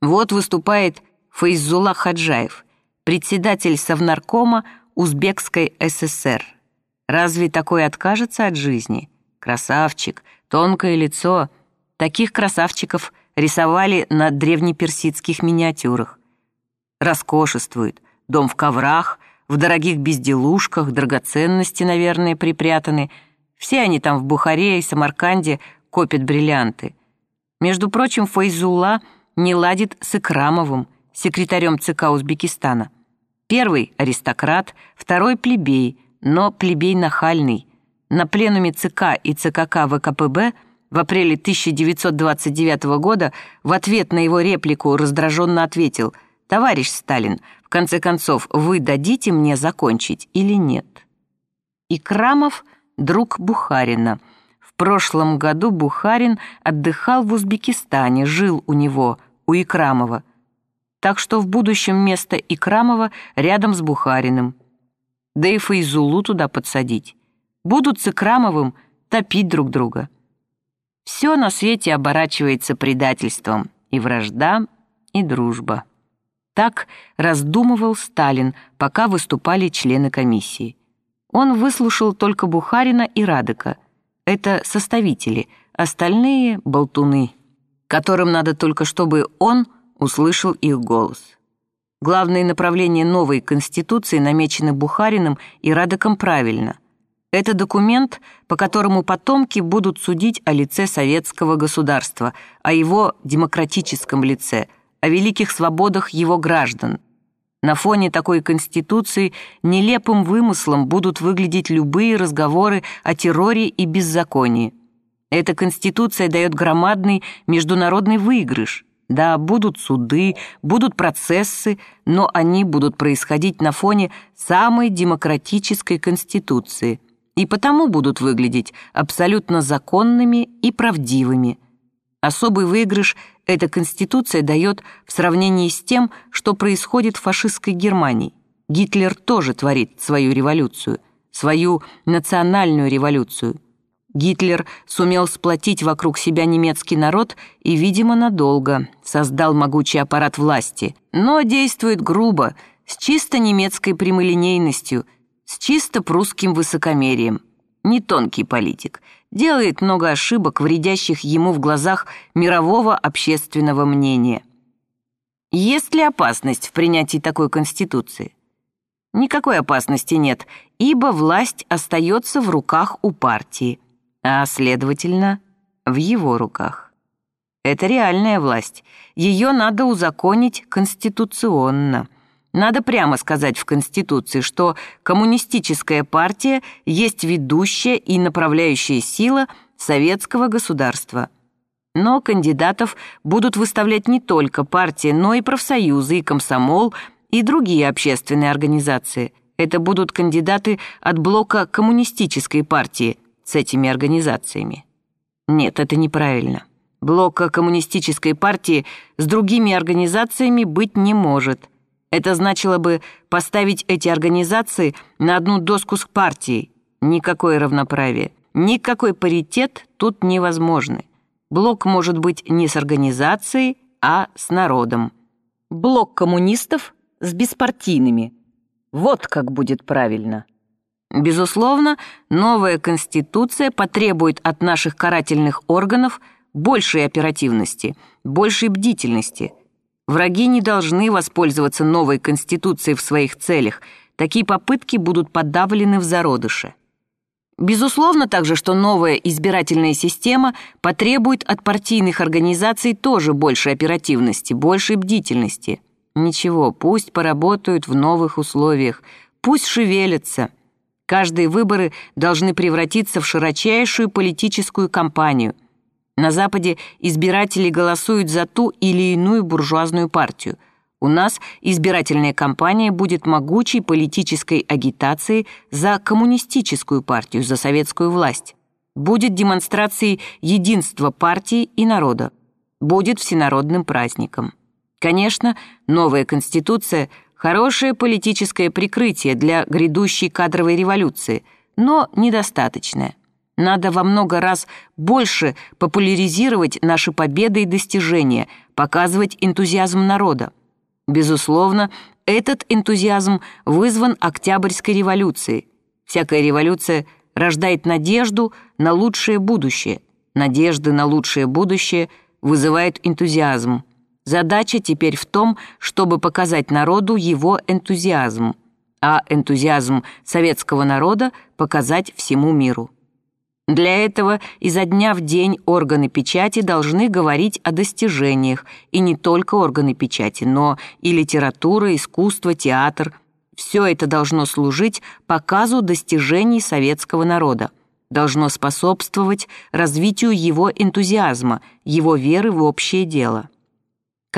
Вот выступает Фейзула Хаджаев, председатель Совнаркома Узбекской ССР. Разве такой откажется от жизни? Красавчик, тонкое лицо. Таких красавчиков рисовали на древнеперсидских миниатюрах. Роскошествует, дом в коврах, в дорогих безделушках, драгоценности, наверное, припрятаны. Все они там в Бухаре и Самарканде копят бриллианты. Между прочим, Файзулла не ладит с Икрамовым, секретарем ЦК Узбекистана. Первый — аристократ, второй — плебей, но плебей нахальный. На пленуме ЦК и ЦКК ВКПБ в апреле 1929 года в ответ на его реплику раздраженно ответил «Товарищ Сталин, в конце концов, вы дадите мне закончить или нет?» Икрамов — друг Бухарина. В прошлом году Бухарин отдыхал в Узбекистане, жил у него, у Икрамова. Так что в будущем место Икрамова рядом с Бухариным. Да и Файзулу туда подсадить. Будут с Икрамовым топить друг друга. Все на свете оборачивается предательством, и вражда, и дружба. Так раздумывал Сталин, пока выступали члены комиссии. Он выслушал только Бухарина и Радыка. Это составители, остальные — болтуны, которым надо только, чтобы он услышал их голос. Главные направления новой Конституции намечены Бухариным и Радыком правильно — это документ, по которому потомки будут судить о лице советского государства, о его демократическом лице, о великих свободах его граждан. На фоне такой конституции нелепым вымыслом будут выглядеть любые разговоры о терроре и беззаконии. Эта конституция дает громадный международный выигрыш. Да, будут суды, будут процессы, но они будут происходить на фоне самой демократической конституции – и потому будут выглядеть абсолютно законными и правдивыми. Особый выигрыш эта Конституция дает в сравнении с тем, что происходит в фашистской Германии. Гитлер тоже творит свою революцию, свою национальную революцию. Гитлер сумел сплотить вокруг себя немецкий народ и, видимо, надолго создал могучий аппарат власти, но действует грубо, с чисто немецкой прямолинейностью – с чисто прусским высокомерием. Не тонкий политик, делает много ошибок, вредящих ему в глазах мирового общественного мнения. Есть ли опасность в принятии такой конституции? Никакой опасности нет, ибо власть остается в руках у партии, а, следовательно, в его руках. Это реальная власть. Ее надо узаконить конституционно – надо прямо сказать в Конституции, что коммунистическая партия есть ведущая и направляющая сила советского государства. Но кандидатов будут выставлять не только партия, но и профсоюзы, и комсомол, и другие общественные организации. Это будут кандидаты от блока коммунистической партии с этими организациями. Нет, это неправильно. Блока коммунистической партии с другими организациями быть не может – это значило бы поставить эти организации на одну доску с партией. Никакое равноправие, никакой паритет тут невозможны. Блок может быть не с организацией, а с народом. Блок коммунистов с беспартийными. Вот как будет правильно. Безусловно, новая конституция потребует от наших карательных органов большей оперативности, большей бдительности – Враги не должны воспользоваться новой конституцией в своих целях. Такие попытки будут подавлены в зародыше. Безусловно также, что новая избирательная система потребует от партийных организаций тоже большей оперативности, большей бдительности. Ничего, пусть поработают в новых условиях, пусть шевелятся. Каждые выборы должны превратиться в широчайшую политическую кампанию – на Западе избиратели голосуют за ту или иную буржуазную партию. У нас избирательная кампания будет могучей политической агитацией за коммунистическую партию, за советскую власть. Будет демонстрацией единства партии и народа. Будет всенародным праздником. Конечно, новая конституция – хорошее политическое прикрытие для грядущей кадровой революции, но недостаточное. Надо во много раз больше популяризировать наши победы и достижения, показывать энтузиазм народа. Безусловно, этот энтузиазм вызван Октябрьской революцией. Всякая революция рождает надежду на лучшее будущее. Надежды на лучшее будущее вызывают энтузиазм. Задача теперь в том, чтобы показать народу его энтузиазм, а энтузиазм советского народа показать всему миру. Для этого изо дня в день органы печати должны говорить о достижениях, и не только органы печати, но и литература, искусство, театр. Все это должно служить показу достижений советского народа, должно способствовать развитию его энтузиазма, его веры в общее дело.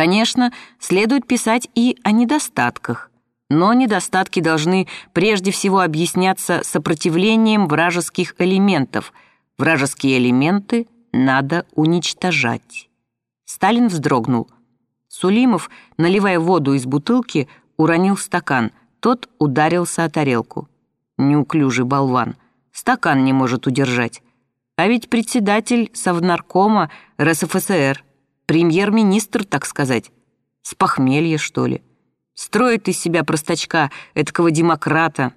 Конечно, следует писать и о недостатках, но недостатки должны прежде всего объясняться сопротивлением вражеских элементов. Вражеские элементы надо уничтожать. Сталин вздрогнул. Сулимов, наливая воду из бутылки, уронил стакан. Тот ударился о тарелку. Неуклюжий болван. Стакан не может удержать. А ведь председатель Совнаркома РСФСР, премьер-министр, так сказать. С похмелья, что ли. Строит из себя простачка, этакого демократа.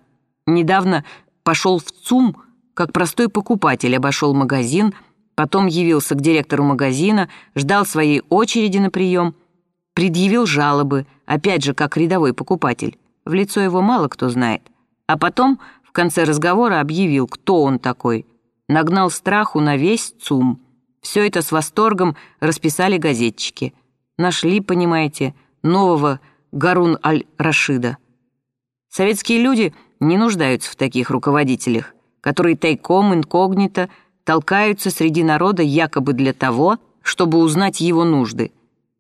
Недавно пошел в ЦУМ, как простой покупатель, обошел магазин, потом явился к директору магазина, ждал своей очереди на прием, предъявил жалобы, опять же, как рядовой покупатель. В лицо его мало кто знает. А потом в конце разговора объявил, кто он такой. Нагнал страху на весь ЦУМ. Все это с восторгом расписали газетчики. Нашли, понимаете, нового Гарун аль-Рашида. Советские люди не нуждаются в таких руководителях, которые тайком, инкогнито толкаются среди народа якобы для того, чтобы узнать его нужды.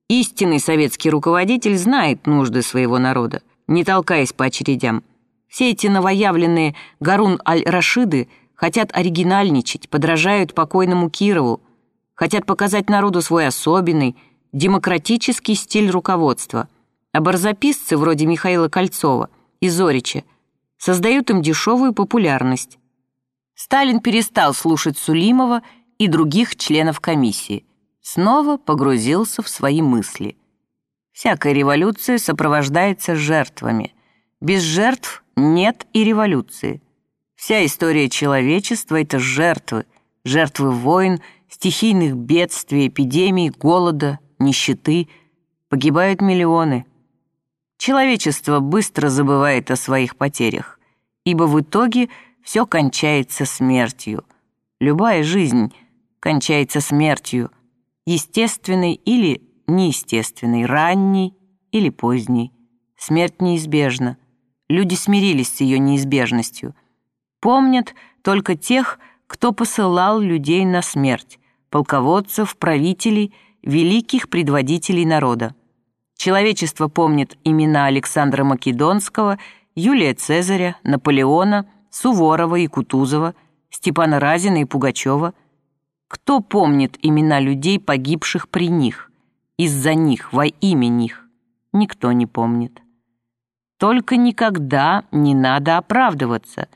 Истинный советский руководитель знает нужды своего народа, не толкаясь по очередям. Все эти новоявленные Гарун аль-Рашиды хотят оригинальничать, подражают покойному Кирову, хотят показать народу свой особенный, демократический стиль руководства – а барзаписцы вроде Михаила Кольцова и Зорича создают им дешевую популярность. Сталин перестал слушать Сулимова и других членов комиссии, снова погрузился в свои мысли. Всякая революция сопровождается жертвами. Без жертв нет и революции. Вся история человечества — это жертвы, жертвы войн, стихийных бедствий, эпидемий, голода, нищеты. Погибают миллионы — Человечество быстро забывает о своих потерях, ибо в итоге все кончается смертью. Любая жизнь кончается смертью, естественной или неестественной, ранней или поздней. Смерть неизбежна. Люди смирились с ее неизбежностью. Помнят только тех, кто посылал людей на смерть, полководцев, правителей, великих предводителей народа. Человечество помнит имена Александра Македонского, Юлия Цезаря, Наполеона, Суворова и Кутузова, Степана Разина и Пугачева. Кто помнит имена людей, погибших при них, из-за них, во имя них? Никто не помнит. Только никогда не надо оправдываться.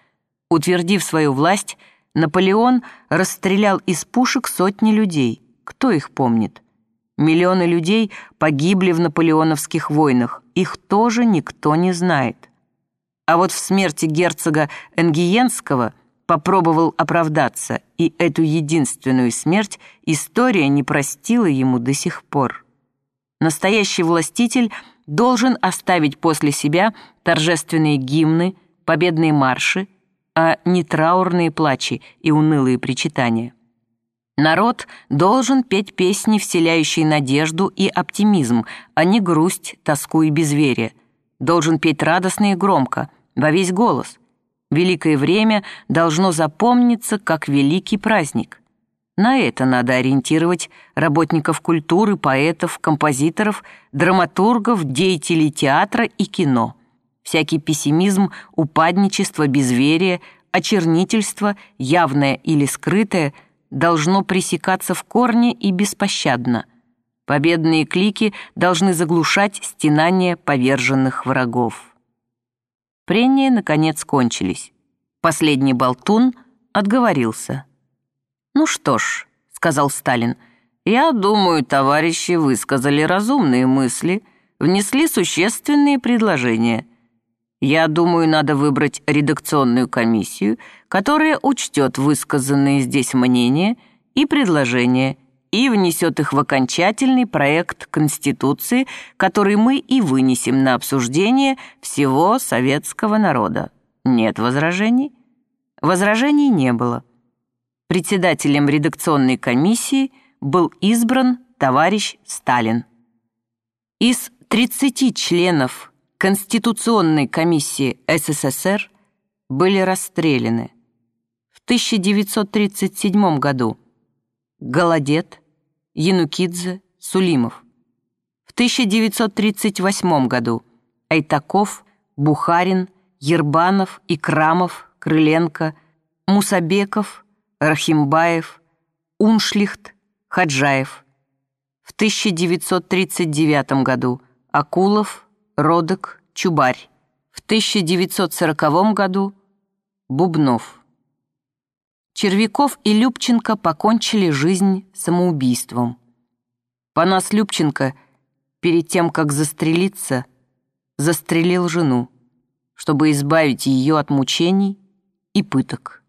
Утвердив свою власть, Наполеон расстрелял из пушек сотни людей. Кто их помнит? Миллионы людей погибли в наполеоновских войнах, их тоже никто не знает. А вот в смерти герцога Энгиенского попробовал оправдаться, и эту единственную смерть история не простила ему до сих пор. Настоящий властитель должен оставить после себя торжественные гимны, победные марши, а не траурные плачи и унылые причитания. Народ должен петь песни, вселяющие надежду и оптимизм, а не грусть, тоску и безверие. Должен петь радостно и громко, во весь голос. Великое время должно запомниться как великий праздник. На это надо ориентировать работников культуры, поэтов, композиторов, драматургов, деятелей театра и кино. Всякий пессимизм, упадничество, безверие, очернительство, явное или скрытое – должно пресекаться в корне и беспощадно. Победные клики должны заглушать стенания поверженных врагов. Прения, наконец, кончились. Последний болтун отговорился. «Ну что ж», — сказал Сталин, — «я думаю, товарищи высказали разумные мысли, внесли существенные предложения. Я думаю, надо выбрать редакционную комиссию, которая учтет высказанные здесь мнения и предложения и внесет их в окончательный проект Конституции, который мы и вынесем на обсуждение всего советского народа. Нет возражений?» Возражений не было председателем редакционной комиссии был избран товарищ Сталин. Из 30 членов Конституционной комиссии СССР были расстреляны в 1937 году Голодет, Янукидзе, Сулимов. В 1938 году Айтаков, Бухарин, Ербанов, Икрамов, Крыленко, Мусабеков – Рахимбаев, Уншлихт, Хаджаев. В 1939 году Акулов, Родок, Чубарь. В 1940 году Бубнов. Червяков и Любченко покончили жизнь самоубийством. Панас Любченко перед тем, как застрелиться, застрелил жену, чтобы избавить ее от мучений и пыток.